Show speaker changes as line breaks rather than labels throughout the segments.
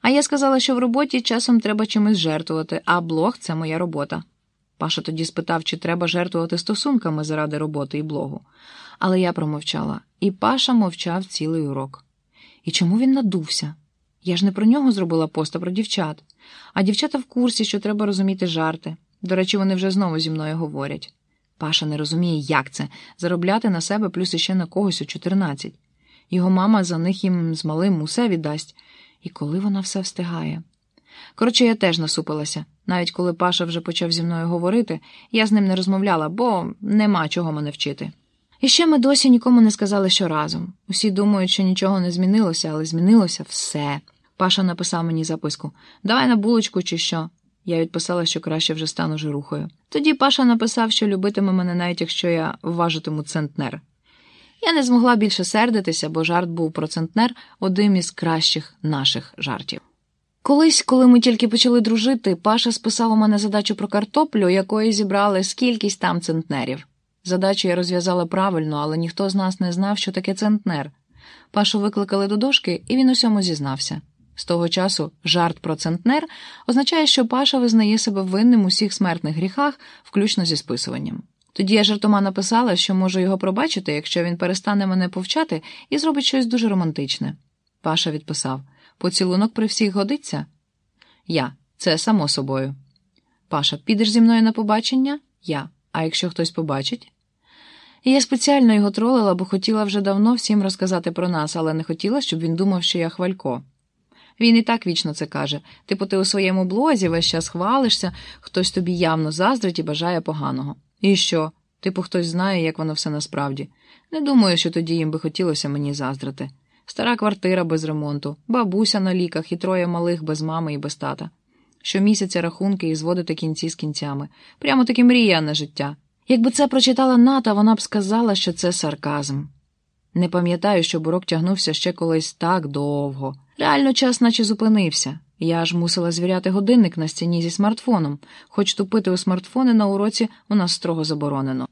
А я сказала, що в роботі часом треба чимось жертвувати, а блог це моя робота. Паша тоді спитав, чи треба жертвувати стосунками заради роботи і блогу. Але я промовчала, і Паша мовчав цілий урок. І чому він надувся? Я ж не про нього зробила пост, а про дівчат. А дівчата в курсі, що треба розуміти жарти. До речі, вони вже знову зі мною говорять. Паша не розуміє, як це заробляти на себе плюс іще на когось у 14. Його мама за них їм з малим усе віддасть. І коли вона все встигає. Коротше, я теж насупилася. Навіть коли Паша вже почав зі мною говорити, я з ним не розмовляла, бо нема чого мене вчити. І ще ми досі нікому не сказали, що разом. Усі думають, що нічого не змінилося, але змінилося все. Паша написав мені записку Давай на булочку чи що. Я відписала, що краще вже стану жирухою. Тоді Паша написав, що любитиме мене, навіть якщо я важитиму центнер. Я не змогла більше сердитися, бо жарт був про центнер одним із кращих наших жартів. Колись, коли ми тільки почали дружити, Паша списав у мене задачу про картоплю, якої зібрали скількись там центнерів. Задачу я розв'язала правильно, але ніхто з нас не знав, що таке центнер. Пашу викликали до дошки, і він усьому зізнався. З того часу жарт про центнер означає, що Паша визнає себе винним у всіх смертних гріхах, включно зі списуванням. Тоді я жартома написала, що можу його пробачити, якщо він перестане мене повчати і зробить щось дуже романтичне. Паша відписав Поцілунок при всіх годиться? Я. Це само собою. Паша, підеш зі мною на побачення? Я. А якщо хтось побачить? Я спеціально його тролила, бо хотіла вже давно всім розказати про нас, але не хотіла, щоб він думав, що я хвалько. Він і так вічно це каже. Типу, ти у своєму блозі весь час хвалишся, хтось тобі явно заздрить і бажає поганого. І що? Типу, хтось знає, як воно все насправді. Не думаю, що тоді їм би хотілося мені заздрити. Стара квартира без ремонту, бабуся на ліках і троє малих без мами і без тата. Щомісяця рахунки і зводити кінці з кінцями. Прямо таки мрія на життя. Якби це прочитала Ната, вона б сказала, що це сарказм. Не пам'ятаю, щоб урок тягнувся ще колись так довго. Реально час наче зупинився. Я ж мусила звіряти годинник на стіні зі смартфоном, хоч тупити у смартфони на уроці у нас строго заборонено.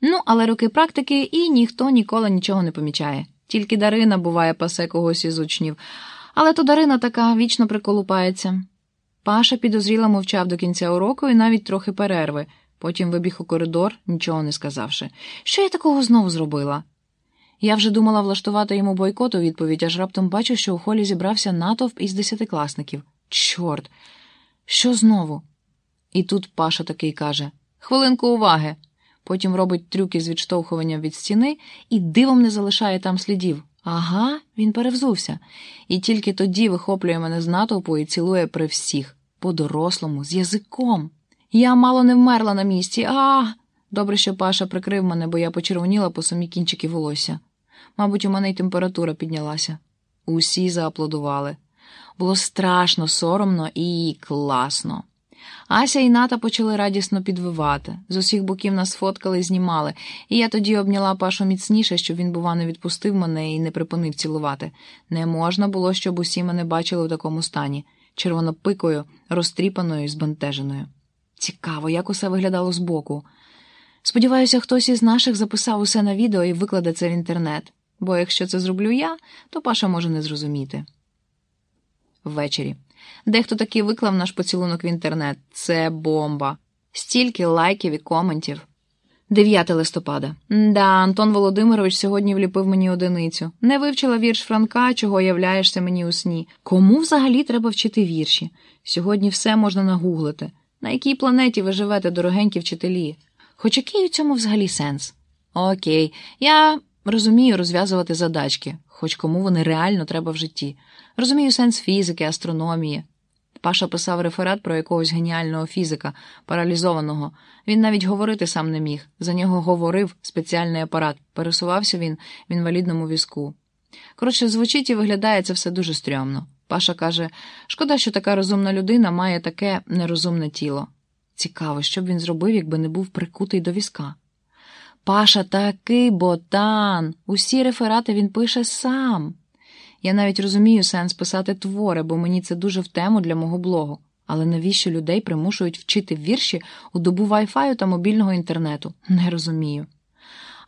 Ну, але роки практики і ніхто ніколи нічого не помічає. Тільки Дарина буває пасе когось із учнів, але то Дарина така вічно приколупається. Паша підозріло мовчав до кінця уроку і навіть трохи перерви, потім вибіг у коридор, нічого не сказавши. Що я такого знову зробила? Я вже думала влаштувати йому бойкот у відповідь, аж раптом бачу, що у холі зібрався натовп із десятикласників. Чорт, що знову? І тут Паша такий каже Хвилинку уваги. Потім робить трюки з відштовхуванням від стіни і дивом не залишає там слідів. Ага, він перевзувся, і тільки тоді вихоплює мене з натовпу і цілує при всіх, по-дорослому, з язиком. Я мало не вмерла на місці. А. Добре, що Паша прикрив мене, бо я почервоніла по самі кінчики волосся. Мабуть, у мене й температура піднялася. Усі зааплодували. Було страшно, соромно і класно. Ася і ната почали радісно підвивати. З усіх боків нас фоткали і знімали, і я тоді обняла Пашу міцніше, щоб він, бува, не відпустив мене і не припинив цілувати. Не можна було, щоб усі мене бачили в такому стані, червонопикою, розтріпаною і збентеженою. Цікаво, як усе виглядало збоку. Сподіваюся, хтось із наших записав усе на відео і викладе це в інтернет, бо якщо це зроблю я, то Паша може не зрозуміти. Ввечері. Дехто таки виклав наш поцілунок в інтернет. Це бомба. Стільки лайків і коментів. 9 листопада. Да, Антон Володимирович сьогодні вліпив мені одиницю. Не вивчила вірш Франка, чого являєшся мені у сні. Кому взагалі треба вчити вірші? Сьогодні все можна нагуглити. На якій планеті ви живете, дорогенькі вчителі? Хоч який у цьому взагалі сенс? Окей, я розумію розв'язувати задачки, хоч кому вони реально треба в житті. Розумію сенс фізики, астрономії. Паша писав реферат про якогось геніального фізика, паралізованого. Він навіть говорити сам не міг. За нього говорив спеціальний апарат. Пересувався він в інвалідному візку. Коротше, звучить і виглядає це все дуже стрьомно. Паша каже: шкода, що така розумна людина має таке нерозумне тіло. Цікаво, що б він зробив, якби не був прикутий до візка. Паша такий ботан. Усі реферати він пише сам. Я навіть розумію сенс писати твори, бо мені це дуже в тему для мого блогу. Але навіщо людей примушують вчити вірші у добу вайфаю та мобільного інтернету? Не розумію.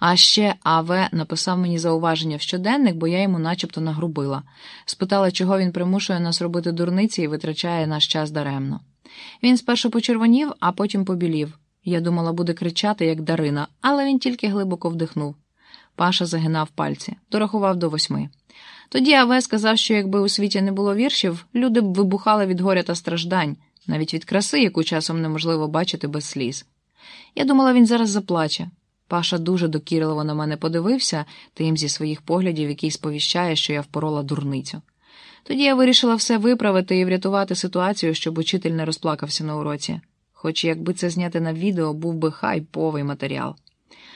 А ще АВ написав мені зауваження в щоденник, бо я йому начебто нагрубила. Спитала, чого він примушує нас робити дурниці і витрачає наш час даремно. Він спершу почервонів, а потім побілів. Я думала, буде кричати, як Дарина, але він тільки глибоко вдихнув. Паша загинав пальці, дорахував до восьми. Тоді Аве сказав, що якби у світі не було віршів, люди б вибухали від горя та страждань, навіть від краси, яку часом неможливо бачити без сліз. Я думала, він зараз заплаче. Паша дуже докірливо на мене подивився, тим зі своїх поглядів, який сповіщає, що я впорола дурницю. Тоді я вирішила все виправити і врятувати ситуацію, щоб учитель не розплакався на уроці. Хоч якби це зняти на відео, був би хайповий матеріал.